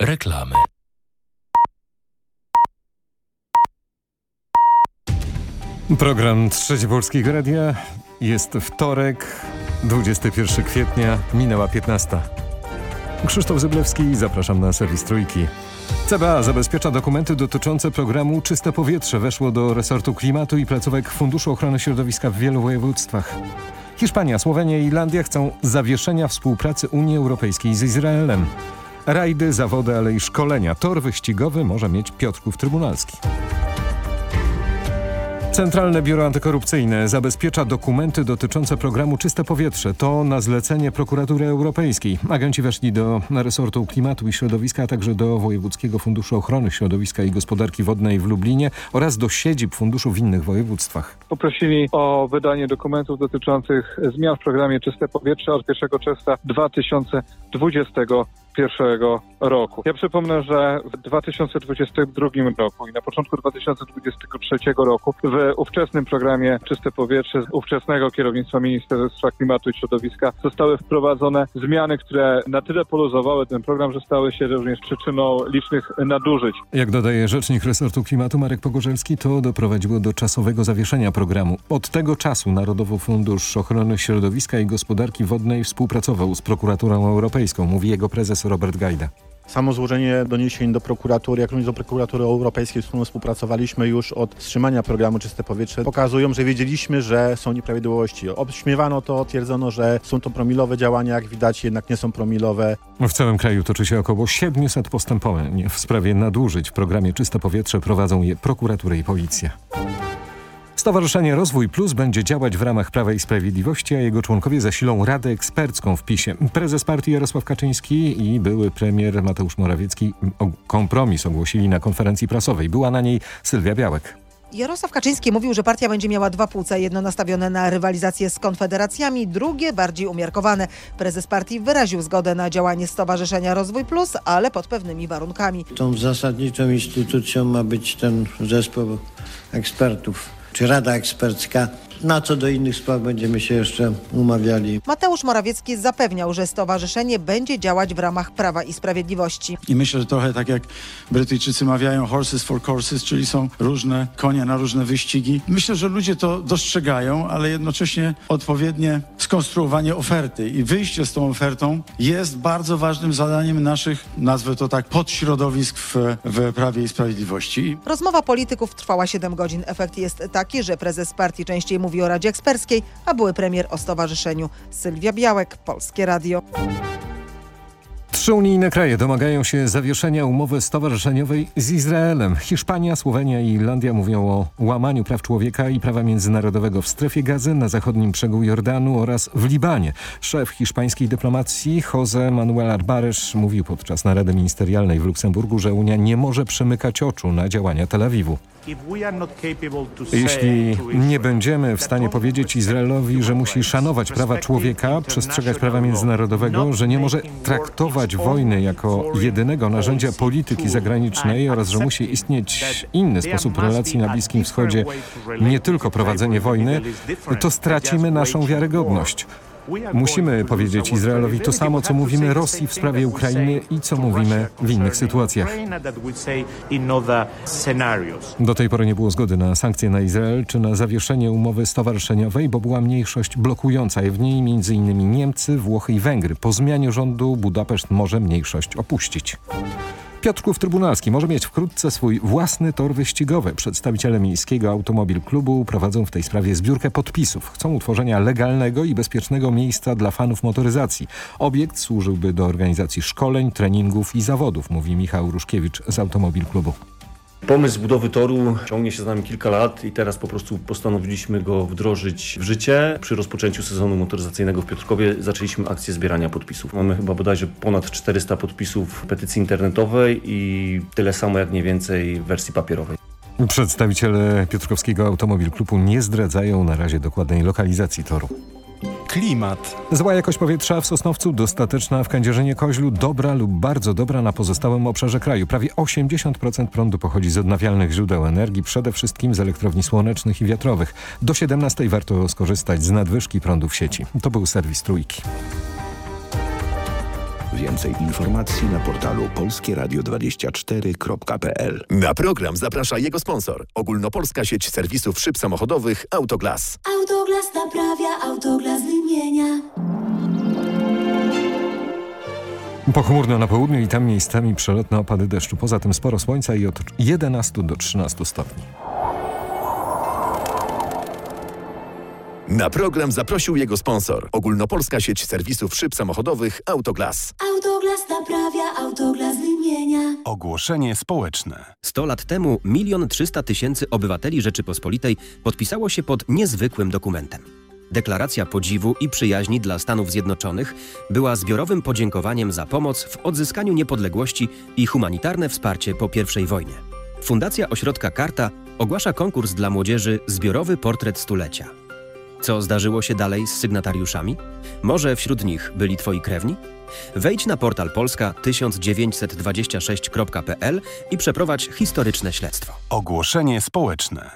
Reklamy. Program Trzeci Polskiego Radia jest wtorek, 21 kwietnia, minęła 15. Krzysztof Zyblewski, zapraszam na serwis Trójki. CBA zabezpiecza dokumenty dotyczące programu Czyste Powietrze. Weszło do resortu klimatu i placówek Funduszu Ochrony Środowiska w wielu województwach. Hiszpania, Słowenia i Irlandia chcą zawieszenia współpracy Unii Europejskiej z Izraelem. Rajdy, zawody, ale i szkolenia. Tor wyścigowy może mieć Piotrków Trybunalski. Centralne Biuro Antykorupcyjne zabezpiecza dokumenty dotyczące programu Czyste Powietrze. To na zlecenie Prokuratury Europejskiej. Agenci weszli do resortu klimatu i środowiska, a także do Wojewódzkiego Funduszu Ochrony Środowiska i Gospodarki Wodnej w Lublinie oraz do siedzib funduszu w innych województwach. Poprosili o wydanie dokumentów dotyczących zmian w programie Czyste Powietrze od 1 czerwca 2020 2021 roku. Ja przypomnę, że w 2022 roku i na początku 2023 roku w ówczesnym programie Czyste Powietrze z ówczesnego kierownictwa Ministerstwa Klimatu i Środowiska zostały wprowadzone zmiany, które na tyle poluzowały ten program, że stały się również przyczyną licznych nadużyć. Jak dodaje rzecznik resortu klimatu Marek Pogorzelski, to doprowadziło do czasowego zawieszenia programu. Od tego czasu Narodowy Fundusz Ochrony Środowiska i Gospodarki Wodnej współpracował z prokuraturą europejską, mówi jego prezes Robert Gajda. Samo złożenie doniesień do prokuratury, jak również do prokuratury europejskiej, z którą współpracowaliśmy już od wstrzymania programu Czyste Powietrze, pokazują, że wiedzieliśmy, że są nieprawidłowości. Obśmiewano to, twierdzono, że są to promilowe działania, jak widać jednak nie są promilowe. W całym kraju toczy się około 700 postępowań w sprawie nadużyć. W programie Czyste Powietrze prowadzą je prokuraturę i policja. Stowarzyszenie Rozwój Plus będzie działać w ramach Prawa i Sprawiedliwości, a jego członkowie zasilą Radę Ekspercką w PiSie. Prezes partii Jarosław Kaczyński i były premier Mateusz Morawiecki kompromis ogłosili na konferencji prasowej. Była na niej Sylwia Białek. Jarosław Kaczyński mówił, że partia będzie miała dwa płuca, jedno nastawione na rywalizację z konfederacjami, drugie bardziej umiarkowane. Prezes partii wyraził zgodę na działanie Stowarzyszenia Rozwój Plus, ale pod pewnymi warunkami. Tą zasadniczą instytucją ma być ten zespół ekspertów czy Rada Ekspercka. Na co do innych spraw będziemy się jeszcze umawiali. Mateusz Morawiecki zapewniał, że stowarzyszenie będzie działać w ramach Prawa i Sprawiedliwości. I myślę, że trochę tak jak Brytyjczycy mawiają horses for courses, czyli są różne konie na różne wyścigi. Myślę, że ludzie to dostrzegają, ale jednocześnie odpowiednie skonstruowanie oferty i wyjście z tą ofertą jest bardzo ważnym zadaniem naszych, nazwę to tak, podśrodowisk w, w Prawie i Sprawiedliwości. Rozmowa polityków trwała 7 godzin. Efekt jest taki, że prezes partii częściej mówi mówi o Radzie Eksperckiej, a były premier o stowarzyszeniu. Sylwia Białek, Polskie Radio. Trzy unijne kraje domagają się zawieszenia umowy stowarzyszeniowej z Izraelem. Hiszpania, Słowenia i Irlandia mówią o łamaniu praw człowieka i prawa międzynarodowego w strefie gazy, na zachodnim brzegu Jordanu oraz w Libanie. Szef hiszpańskiej dyplomacji Jose Manuel Arbares mówił podczas narady ministerialnej w Luksemburgu, że Unia nie może przymykać oczu na działania Tel Awiwu. Jeśli nie będziemy w stanie powiedzieć Izraelowi, że musi szanować prawa człowieka, przestrzegać prawa międzynarodowego, że nie może traktować wojny jako jedynego narzędzia polityki zagranicznej oraz że musi istnieć inny sposób relacji na Bliskim Wschodzie, nie tylko prowadzenie wojny, to stracimy naszą wiarygodność. Musimy powiedzieć Izraelowi to samo, co mówimy Rosji w sprawie Ukrainy i co mówimy w innych sytuacjach. Do tej pory nie było zgody na sankcje na Izrael czy na zawieszenie umowy stowarzyszeniowej, bo była mniejszość blokująca i w niej m.in. Niemcy, Włochy i Węgry. Po zmianie rządu Budapeszt może mniejszość opuścić. Piotrków Trybunalski może mieć wkrótce swój własny tor wyścigowy. Przedstawiciele Miejskiego Automobil Klubu prowadzą w tej sprawie zbiórkę podpisów. Chcą utworzenia legalnego i bezpiecznego miejsca dla fanów motoryzacji. Obiekt służyłby do organizacji szkoleń, treningów i zawodów, mówi Michał Ruszkiewicz z Automobil Klubu. Pomysł budowy toru ciągnie się z nami kilka lat i teraz po prostu postanowiliśmy go wdrożyć w życie. Przy rozpoczęciu sezonu motoryzacyjnego w Piotrkowie zaczęliśmy akcję zbierania podpisów. Mamy chyba bodajże ponad 400 podpisów petycji internetowej i tyle samo jak mniej więcej w wersji papierowej. Przedstawiciele Piotrkowskiego Automobil Klubu nie zdradzają na razie dokładnej lokalizacji toru. Klimat. Zła jakość powietrza w Sosnowcu, dostateczna w Kędzierzynie Koźlu, dobra lub bardzo dobra na pozostałym obszarze kraju. Prawie 80% prądu pochodzi z odnawialnych źródeł energii, przede wszystkim z elektrowni słonecznych i wiatrowych. Do 17 warto skorzystać z nadwyżki prądu w sieci. To był serwis Trójki. Więcej informacji na portalu polskieradio24.pl. Na program zaprasza jego sponsor. Ogólnopolska sieć serwisów szyb samochodowych Autoglas. Autoglas naprawia, Autoglas wymienia. Pochmurno na południu i tam miejscami przelotne opady deszczu. Poza tym sporo słońca i od 11 do 13 stopni. Na program zaprosił jego sponsor. Ogólnopolska sieć serwisów szyb samochodowych Autoglas. Autoglas naprawia, Autoglas wymienia. Ogłoszenie społeczne. 100 lat temu milion trzysta tysięcy obywateli Rzeczypospolitej podpisało się pod niezwykłym dokumentem. Deklaracja podziwu i przyjaźni dla Stanów Zjednoczonych była zbiorowym podziękowaniem za pomoc w odzyskaniu niepodległości i humanitarne wsparcie po I wojnie. Fundacja Ośrodka Karta ogłasza konkurs dla młodzieży Zbiorowy Portret Stulecia. Co zdarzyło się dalej z sygnatariuszami? Może wśród nich byli twoi krewni? Wejdź na portal polska 1926.pl i przeprowadź historyczne śledztwo. Ogłoszenie społeczne.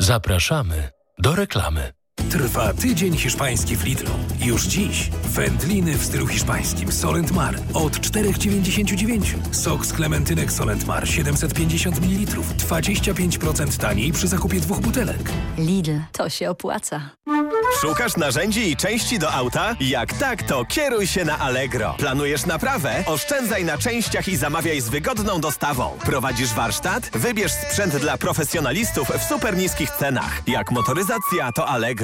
Zapraszamy do reklamy. Trwa tydzień hiszpański w Lidlu. Już dziś wędliny w stylu hiszpańskim Solent Mar od 4,99. Sok z klementynek Solent Mar 750 ml. 25% taniej przy zakupie dwóch butelek. Lidl, to się opłaca. Szukasz narzędzi i części do auta? Jak tak, to kieruj się na Allegro. Planujesz naprawę? Oszczędzaj na częściach i zamawiaj z wygodną dostawą. Prowadzisz warsztat? Wybierz sprzęt dla profesjonalistów w super niskich cenach. Jak motoryzacja, to Allegro.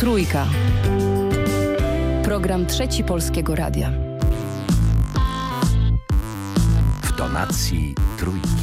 Trójka. Program Trzeci Polskiego Radia. W tonacji trójki.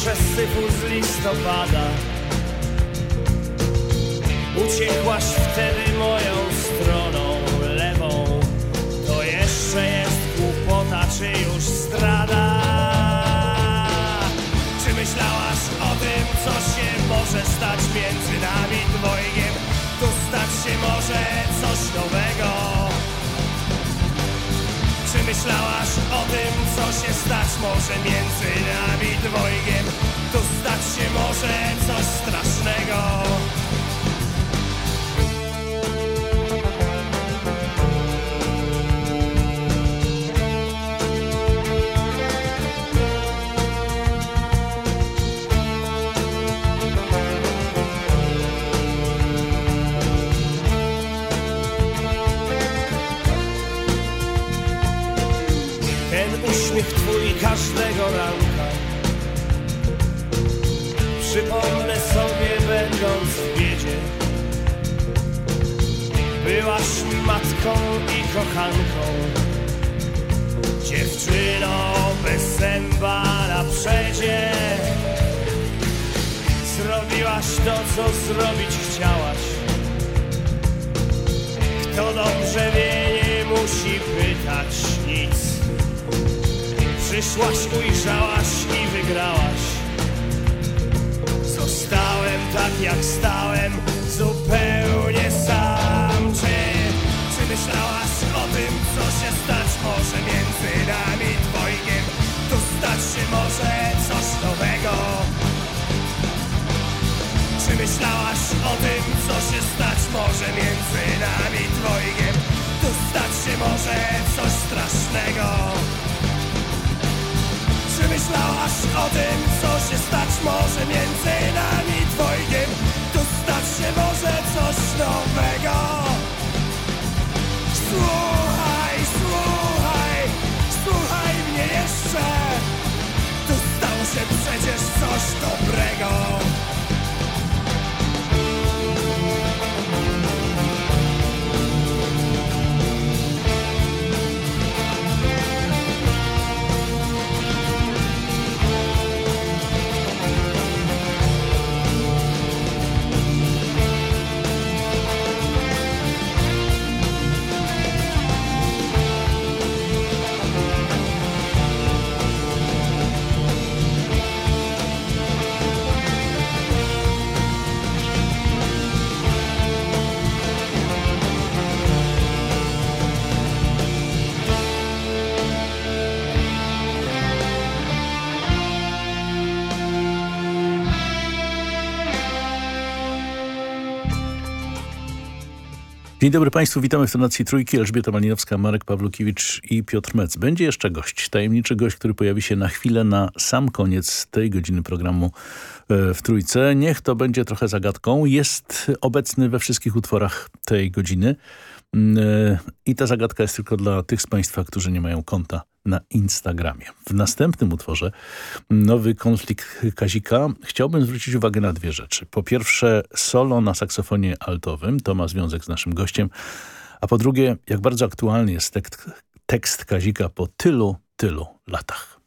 Syfu z listopada. Uciekłaś wtedy moją stroną lewą. To jeszcze jest głupota, czy już zdrada Czy myślałaś o tym, co się może stać między nami dwojgiem? Tu stać się może coś nowego myślałaś o tym, co się stać może między nami dwojgiem. Tu stać się może coś strasznego każdego ranka. Przypomnę sobie będąc w biedzie. Byłaś matką i kochanką. Dziewczyno bez zęba na przedzie Zrobiłaś to, co zrobić chciałaś. Kto dobrze wie, nie musi pytać nic Przyszłaś, ujrzałaś i wygrałaś. Zostałem tak jak stałem, zupełnie sam. Czy, czy myślałaś o tym, co się stać może między nami dwojgiem? Tu stać się może coś nowego. Czy myślałaś o tym, co się stać może między nami dwojgiem? Tu stać się może coś strasznego czy o tym, co się stać może między nami dwojgiem? Tu stać się może coś nowego? Słuchaj, słuchaj, słuchaj mnie jeszcze. Tu stało się przecież coś dobrego Dzień dobry Państwu, witamy w tonacji Trójki. Elżbieta Malinowska, Marek Pawlukiewicz i Piotr Mec. Będzie jeszcze gość, tajemniczy gość, który pojawi się na chwilę na sam koniec tej godziny programu e, w Trójce. Niech to będzie trochę zagadką. Jest obecny we wszystkich utworach tej godziny. Mm, e, I ta zagadka jest tylko dla tych z Państwa, którzy nie mają konta na Instagramie. W następnym utworze Nowy konflikt Kazika chciałbym zwrócić uwagę na dwie rzeczy. Po pierwsze solo na saksofonie altowym, to ma związek z naszym gościem, a po drugie jak bardzo aktualny jest tekst, tekst Kazika po tylu, tylu latach.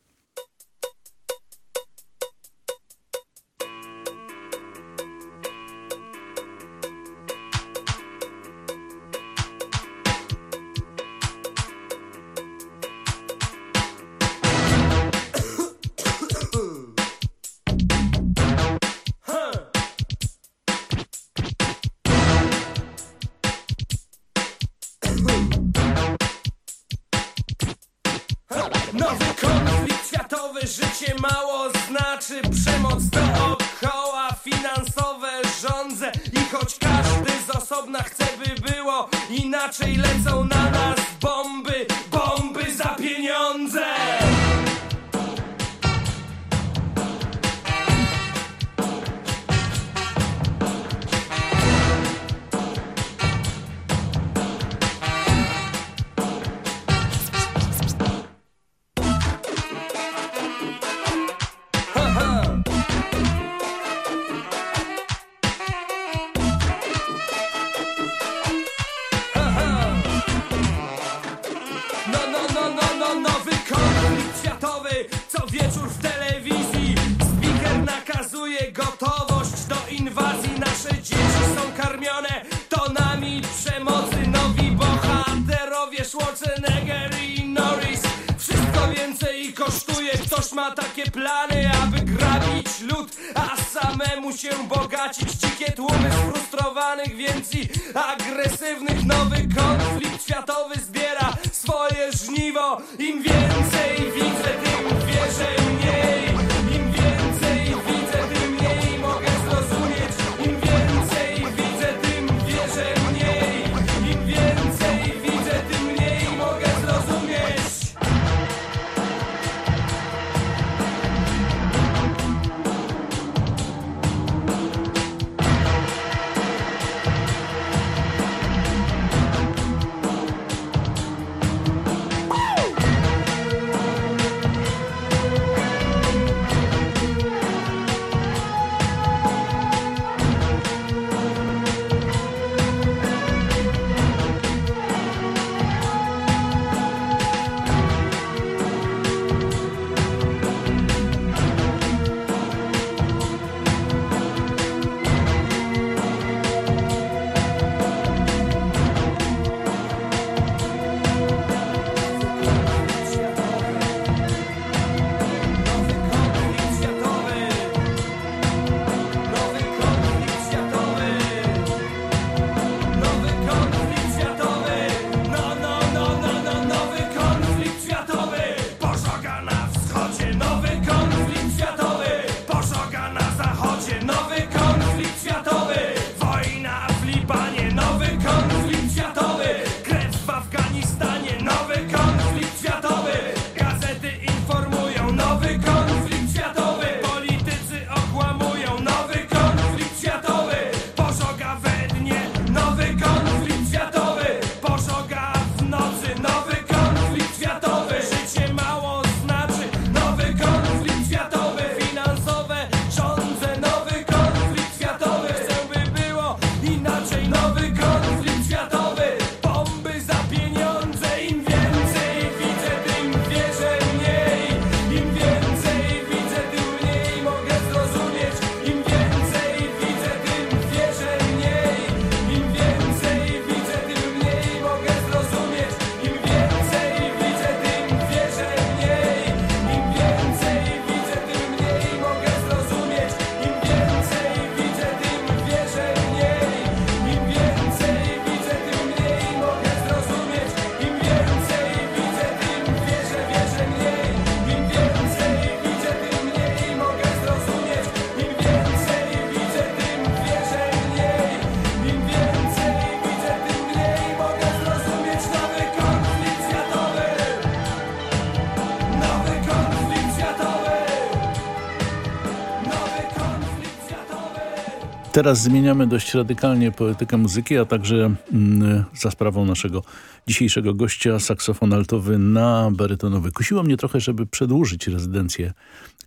co wieczór w telewizji. Speaker nakazuje gotowość do inwazji. Nasze dzieci są karmione tonami przemocy. Nowi bohaterowie Schwarzenegger i Norris. Wszystko więcej kosztuje. Ktoś ma takie plany, aby grabić lud A samemu się bogacić. Dzikie tłumy sfrustrowanych Więc i agresywnych Nowy konflikt światowy zbiera swoje żniwo. Im więcej wie Teraz zmieniamy dość radykalnie poetykę muzyki, a także mm, za sprawą naszego dzisiejszego gościa saksofon altowy na barytonowy. Kusiło mnie trochę, żeby przedłużyć rezydencję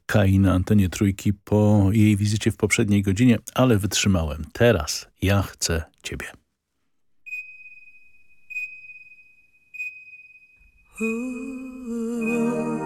Kai na antenie trójki po jej wizycie w poprzedniej godzinie, ale wytrzymałem. Teraz ja chcę ciebie. Dajesz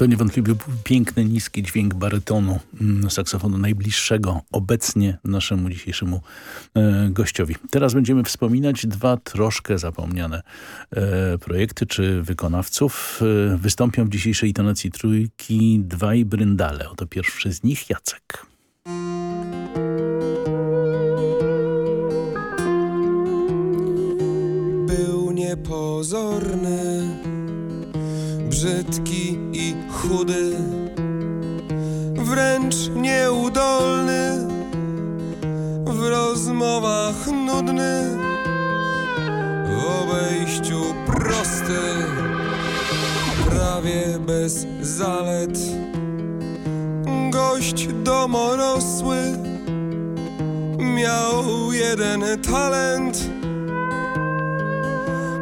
To niewątpliwie był piękny, niski dźwięk barytonu mm, saksofonu najbliższego obecnie naszemu dzisiejszemu e, gościowi. Teraz będziemy wspominać dwa troszkę zapomniane e, projekty czy wykonawców. E, wystąpią w dzisiejszej tonacji trójki dwaj bryndale. Oto pierwszy z nich Jacek. Był niepozorny brzydki i chudy, wręcz nieudolny, w rozmowach nudny, w obejściu prosty, prawie bez zalet. Gość domorosły miał jeden talent.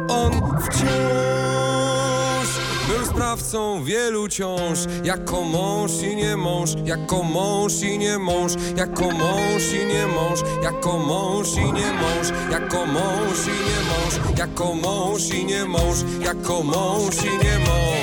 On wciąż sprawcą wielu ciąż. Jako mąż i nie mąż Jako mąż i nie mąż Jako mąż i nie mąż Jako mąż i nie mąż Jako mąż i nie mąż Jako mąż i nie mąż Jako mąż i nie mąż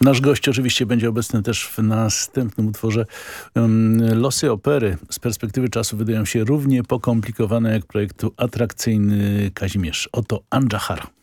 Nasz gość oczywiście będzie obecny też w następnym utworze. Losy opery z perspektywy czasu wydają się równie pokomplikowane jak projektu atrakcyjny Kazimierz. Oto Anjahar.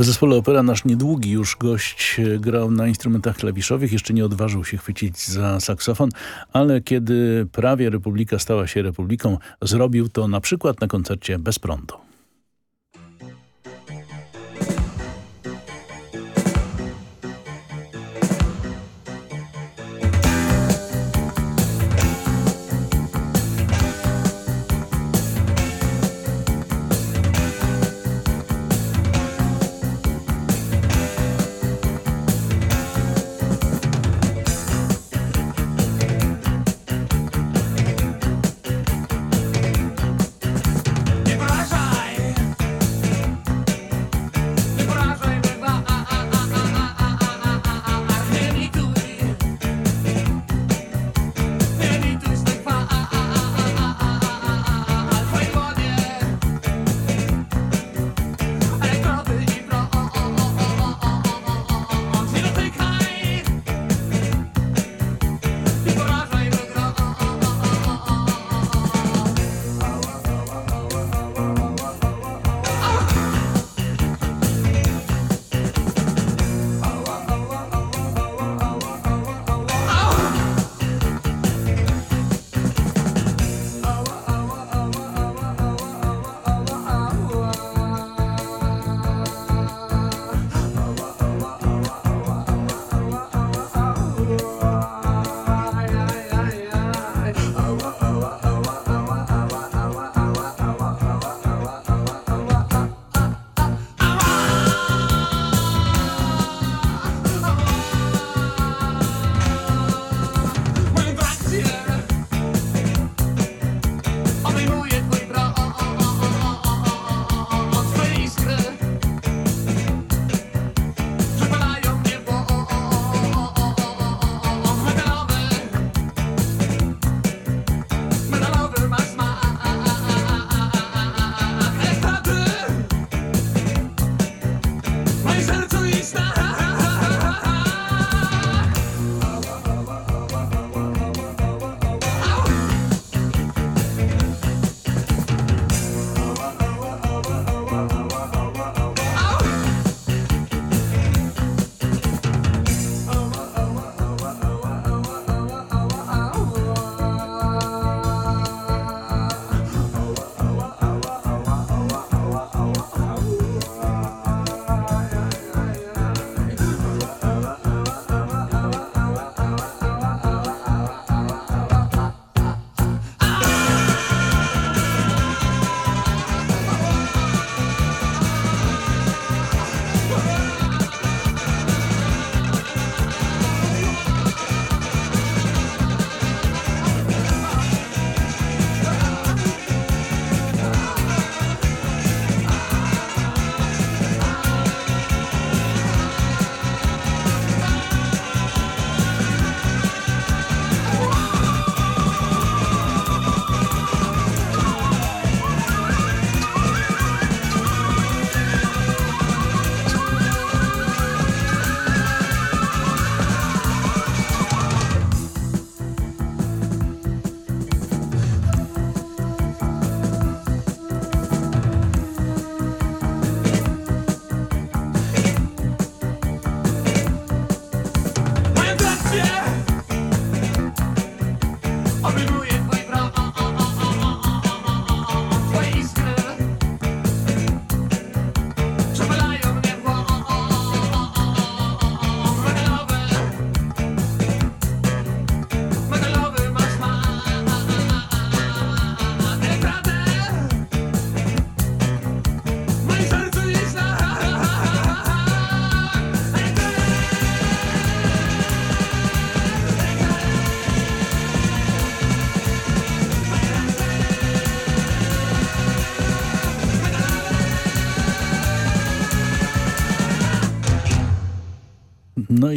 W zespole Opera nasz niedługi już gość e, grał na instrumentach klawiszowych, jeszcze nie odważył się chwycić za saksofon, ale kiedy prawie Republika stała się Republiką, zrobił to na przykład na koncercie Bez prądu.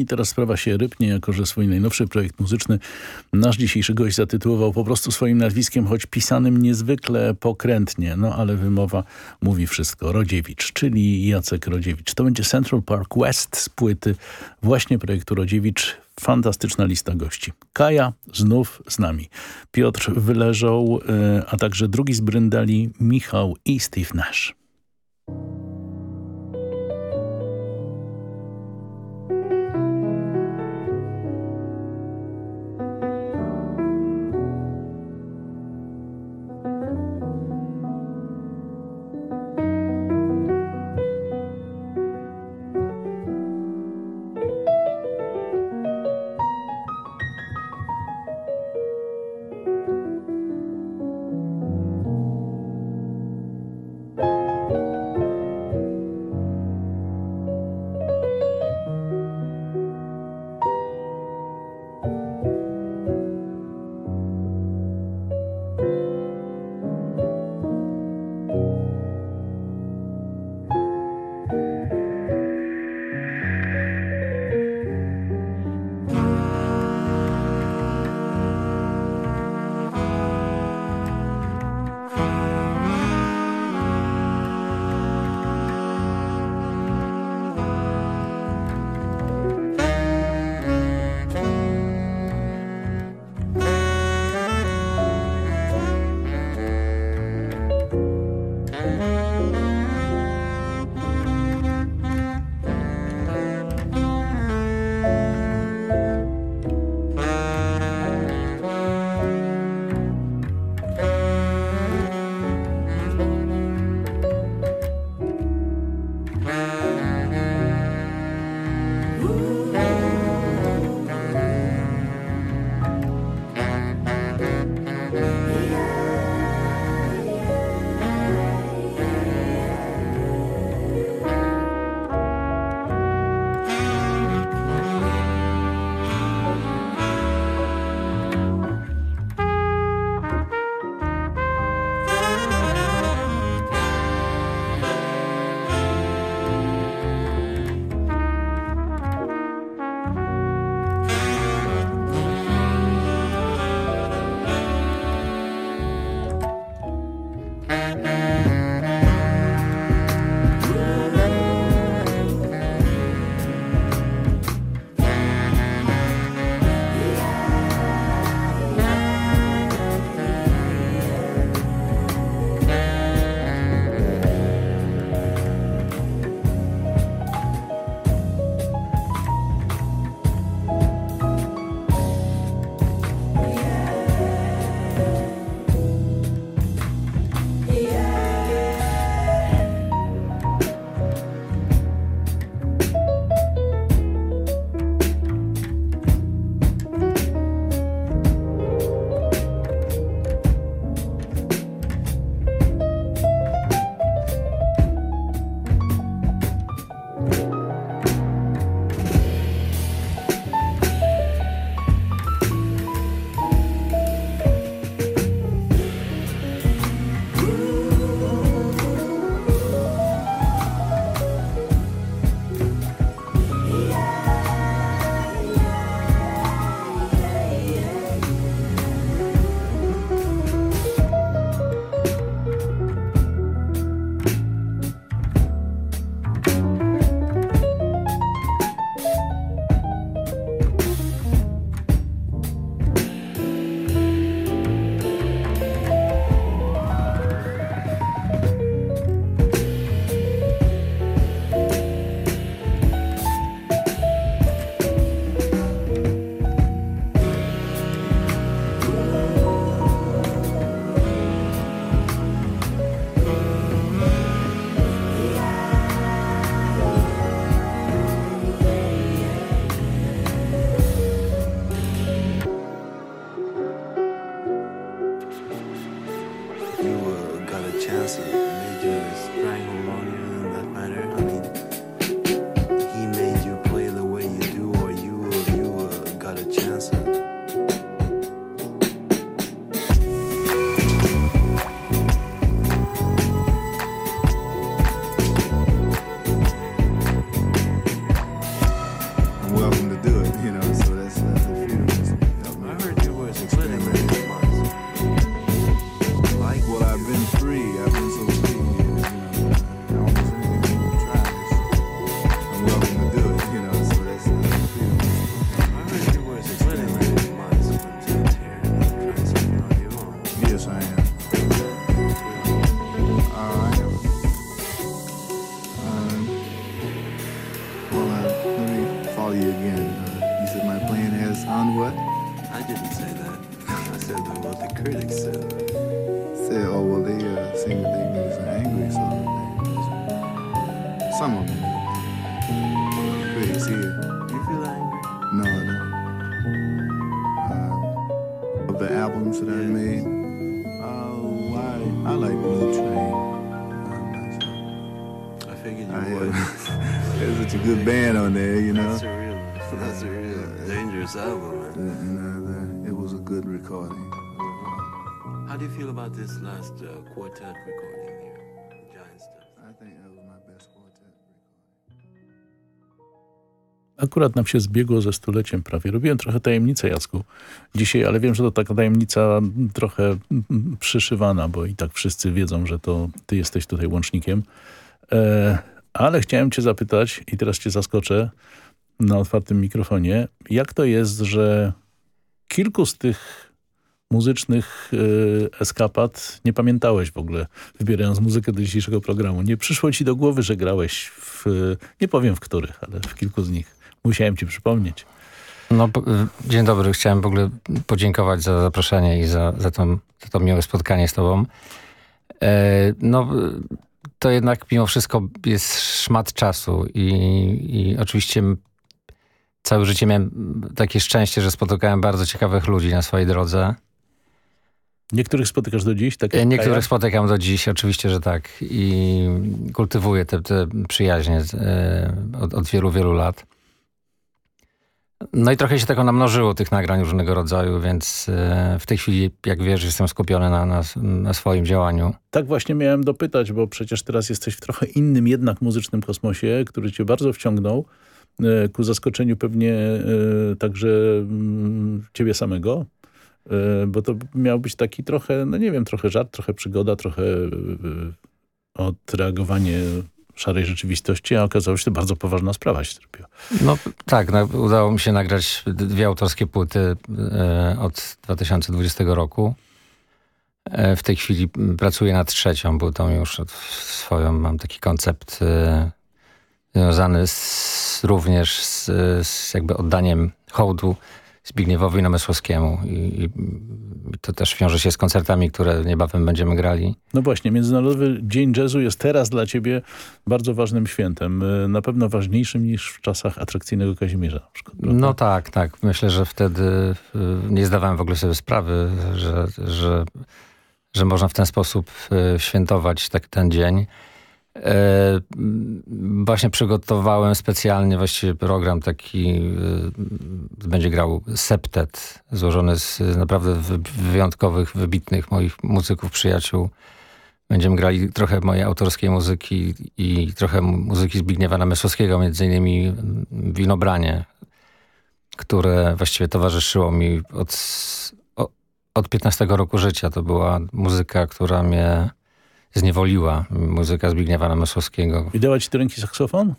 I teraz sprawa się rybnie, jako że swój najnowszy projekt muzyczny nasz dzisiejszy gość zatytułował po prostu swoim nazwiskiem, choć pisanym niezwykle pokrętnie, no ale wymowa mówi wszystko. Rodziewicz, czyli Jacek Rodziewicz. To będzie Central Park West z płyty właśnie projektu Rodziewicz. Fantastyczna lista gości. Kaja znów z nami. Piotr Wyleżał, e, a także drugi z Bryndali, Michał i Steve Nash. Said what the critics this last uh, quartet recording here? Giant stuff. I think that was my best quartet. Akurat nam się zbiegło ze stuleciem prawie. Robiłem trochę tajemnicę, Jacku, dzisiaj, ale wiem, że to taka tajemnica trochę mm, przyszywana, bo i tak wszyscy wiedzą, że to ty jesteś tutaj łącznikiem. E, ale chciałem cię zapytać i teraz cię zaskoczę na otwartym mikrofonie. Jak to jest, że kilku z tych muzycznych e, eskapad nie pamiętałeś w ogóle, wybierając muzykę do dzisiejszego programu? Nie przyszło ci do głowy, że grałeś w, nie powiem w których, ale w kilku z nich. Musiałem ci przypomnieć. No, y, dzień dobry. Chciałem w ogóle podziękować za zaproszenie i za, za, tą, za to miłe spotkanie z tobą. E, no, y, to jednak mimo wszystko jest szmat czasu i, i oczywiście całe życie miałem takie szczęście, że spotykałem bardzo ciekawych ludzi na swojej drodze. Niektórych spotykasz do dziś? Tak E, Niektórych Kaja? spotykam do dziś, oczywiście, że tak. I kultywuję te, te przyjaźnie e, od, od wielu, wielu lat. No i trochę się tego namnożyło, tych nagrań różnego rodzaju, więc e, w tej chwili, jak wiesz, jestem skupiony na, na, na swoim działaniu. Tak właśnie miałem dopytać, bo przecież teraz jesteś w trochę innym jednak muzycznym kosmosie, który cię bardzo wciągnął, ku zaskoczeniu pewnie także mm, ciebie samego, bo to miał być taki trochę, no nie wiem, trochę żart, trochę przygoda, trochę e, odreagowanie szarej rzeczywistości, a okazało się, że bardzo poważna sprawa się zrobiła. No tak, no, udało mi się nagrać dwie autorskie płyty e, od 2020 roku. E, w tej chwili pracuję nad trzecią, bo tą już od- swoją mam taki koncept e, związany z, również z, z jakby oddaniem hołdu Zbigniewowi Namysłowskiemu I, i to też wiąże się z koncertami, które niebawem będziemy grali. No właśnie, Międzynarodowy Dzień Jazzu jest teraz dla ciebie bardzo ważnym świętem. e, Na pewno ważniejszym niż w czasach atrakcyjnego Kazimierza na przykład. No tak, tak. Myślę, że wtedy y, nie zdawałem w ogóle sobie sprawy, że, że, że można w ten sposób y, świętować tak, ten dzień. E, Właśnie przygotowałem specjalnie właściwie program taki, y, będzie grał septet, złożony z naprawdę wy- wyjątkowych, wybitnych moich muzyków, przyjaciół. Będziemy grali trochę mojej autorskiej muzyki i trochę muzyki Zbigniewa Namysłowskiego, między innymi Winobranie, które właściwie towarzyszyło mi od, od 15 roku życia. To była muzyka, która mnie zniewoliła. Muzyka Zbigniewa Namysłowskiego. I dała ci do ręki saksofon?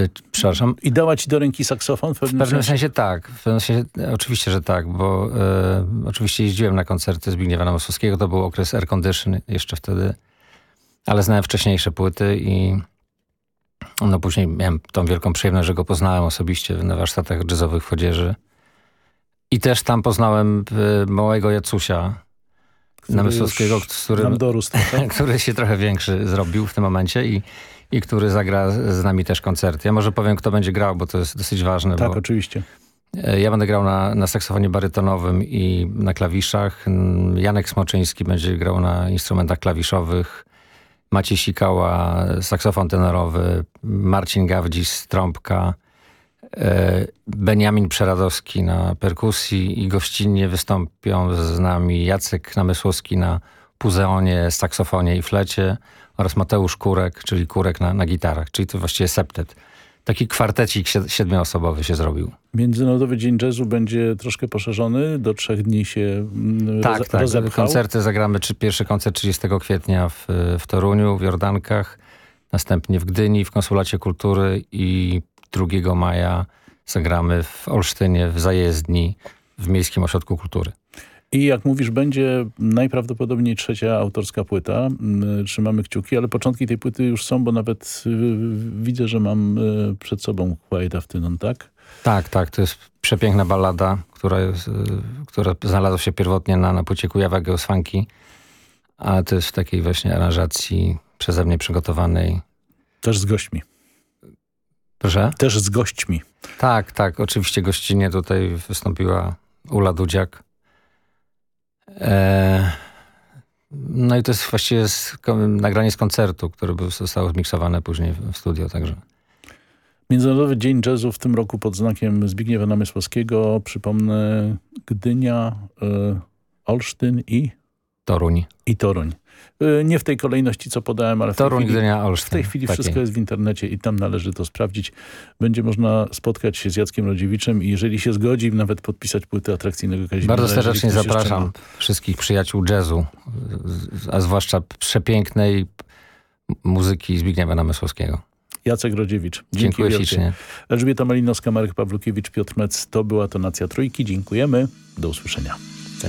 Y, Przepraszam? I dała ci do ręki saksofon? W W pewnym, pewnym sensie tak. W pewnym sensie, oczywiście, że tak, bo e, oczywiście jeździłem na koncerty Zbigniewa Namysłowskiego. To był okres air condition jeszcze wtedy, ale znałem wcześniejsze płyty i no później miałem tą wielką przyjemność, że go poznałem osobiście na warsztatach jazzowych w Chodzieży. I też tam poznałem e, małego Jacusia Który z którym, nam dorósł trochę. który się trochę większy zrobił w tym momencie i, i który zagra z nami też koncerty. Ja może powiem, kto będzie grał, bo to jest dosyć ważne. Tak, oczywiście. E, Ja będę grał na, na saksofonie barytonowym i na klawiszach. Janek Smoczyński będzie grał na instrumentach klawiszowych. Maciej Sikała, saksofon tenorowy. Marcin Gawdzis, trąbka. E, Beniamin Przeradowski na perkusji i gościnnie wystąpią z nami Jacek Namysłowski na puzeonie, saksofonie i flecie oraz Mateusz Kurek, czyli Kurek na, na gitarach, czyli to właściwie septet. Taki kwartecik sied- siedmioosobowy się zrobił. Międzynarodowy Dzień Jazzu będzie troszkę poszerzony, do trzech dni się mm, Tak, roze- tak. rozepchał. Koncerty zagramy, czy pierwszy koncert 30 kwietnia w, w Toruniu, w Jordankach, następnie w Gdyni, w Konsulacie Kultury i 2 maja zagramy w Olsztynie, w Zajezdni, w Miejskim Ośrodku Kultury. I jak mówisz, będzie najprawdopodobniej trzecia autorska płyta. Mm, Trzymamy kciuki, ale początki tej płyty już są, bo nawet y, widzę, że mam y, przed sobą Quiet Afternoon, tak? Tak, tak. To jest przepiękna ballada, która, jest, y, która znalazła się pierwotnie na, na płycie Kujawego z Funky, a to jest w takiej właśnie aranżacji przeze mnie przygotowanej. Też z gośćmi. Proszę? Też z gośćmi. Tak, tak. Oczywiście gościnnie tutaj wystąpiła Ula Dudziak. E, no i to jest właściwie z, nagranie z koncertu, które zostało zmiksowane później w studio, także... Międzynarodowy Dzień Jazzu w tym roku pod znakiem Zbigniewa Namysłowskiego. Przypomnę Gdynia, y, Olsztyn i... Toruń. I Toruń. Y, nie w tej kolejności, co podałem, ale w Toruń, tej chwili, Gdynia, Olsztyn. w tej chwili Takie. wszystko jest w internecie i tam należy to sprawdzić. Będzie można spotkać się z Jackiem Rodziewiczem i jeżeli się zgodzi, nawet podpisać płytę atrakcyjnego Kazimierza. Bardzo serdecznie jeszcze zapraszam wszystkich przyjaciół jazzu, a zwłaszcza przepięknej muzyki Zbigniewa Namysłowskiego. Jacek Rodziewicz. Dziękuję wielkie. ślicznie. Elżbieta Malinowska, Marek Pawlukiewicz, Piotr Mec. To była tonacja Trójki. Dziękujemy. Do usłyszenia. Do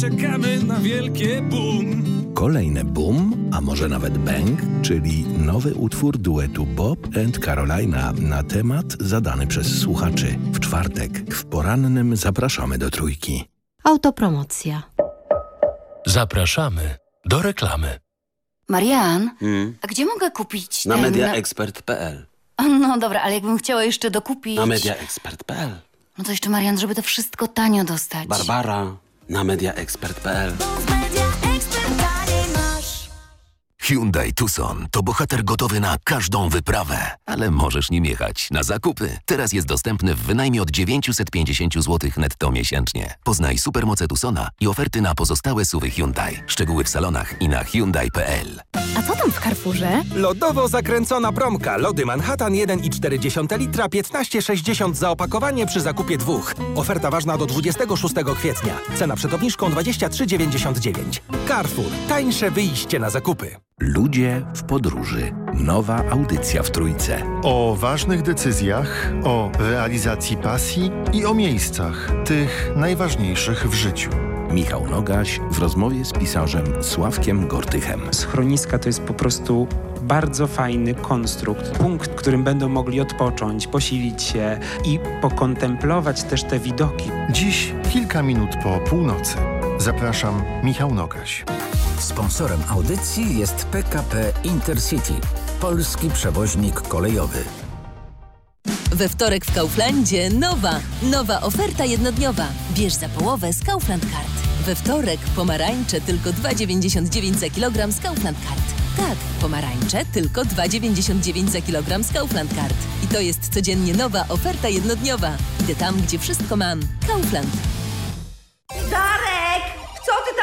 czekamy na wielkie boom. Kolejne boom, a może nawet bang, czyli nowy utwór duetu Bob and Carolina na temat zadany przez słuchaczy. W czwartek w porannym zapraszamy do trójki. Autopromocja. Zapraszamy do reklamy. Marian, Hmm. a gdzie mogę kupić Na ten... mediaexpert.pl No dobra, ale jakbym chciała jeszcze dokupić... Na mediaexpert.pl No to jeszcze Marian, żeby to wszystko tanio dostać. Barbara na mediaexpert.pl Hyundai Tucson to bohater gotowy na każdą wyprawę, ale możesz nim jechać na zakupy. Teraz jest dostępny w wynajmie od 950 zł netto miesięcznie. Poznaj supermoce Tucsona i oferty na pozostałe suwy Hyundai. Szczegóły w salonach i na Hyundai.pl. A co tam w Carrefourze? Lodowo zakręcona promka. Lody Manhattan 1,4 litra 15,60 za opakowanie przy zakupie dwóch. Oferta ważna do 26 kwietnia. Cena przed obniżką 23,99. Carrefour. Tańsze wyjście na zakupy. Ludzie w podróży. Nowa audycja w trójce. O ważnych decyzjach, o realizacji pasji i o miejscach, tych najważniejszych w życiu. Michał Nogaś w rozmowie z pisarzem Sławkiem Gortychem. Schroniska to jest po prostu bardzo fajny konstrukt, punkt, w którym będą mogli odpocząć, posilić się i pokontemplować też te widoki. Dziś kilka minut po północy. Zapraszam, Michał Nogaś. Sponsorem audycji jest PKP Intercity, polski przewoźnik kolejowy. We wtorek w Kauflandzie nowa, nowa oferta jednodniowa. Bierz za połowę z Kaufland Card. We wtorek pomarańcze tylko 2,99 za kilogram z Kaufland Card. Tak, pomarańcze tylko 2,99 za kilogram z Kaufland Card. I to jest codziennie nowa oferta jednodniowa. Idę tam, gdzie wszystko mam. Kaufland.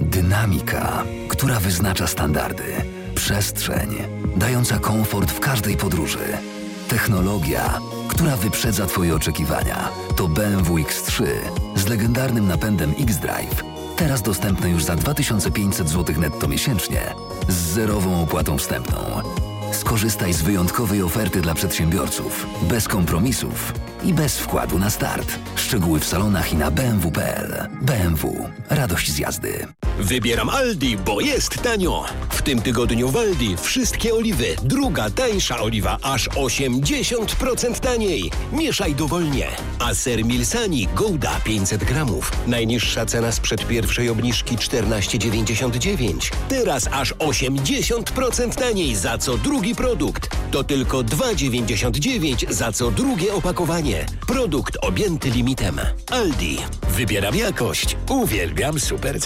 Dynamika, która wyznacza standardy. Przestrzeń, dająca komfort w każdej podróży. Technologia, która wyprzedza Twoje oczekiwania. To BMW X3 z legendarnym napędem X-Drive. Teraz dostępne już za 2500 zł netto miesięcznie z zerową opłatą wstępną. Skorzystaj z wyjątkowej oferty dla przedsiębiorców, bez kompromisów i bez wkładu na start. Szczegóły w salonach i na bmw.pl. BMW. Radość z jazdy. Wybieram Aldi, bo jest tanio. W tym tygodniu w Aldi wszystkie oliwy. Druga tańsza oliwa aż 80% taniej. Mieszaj dowolnie. A ser Milsani Gouda 500 gramów. Najniższa cena sprzed pierwszej obniżki 14,99. Teraz aż 80% taniej za co drugi produkt. To tylko 2,99 za co drugie opakowanie. Produkt objęty limitem. Aldi. Wybieram jakość. Uwielbiam super ceny.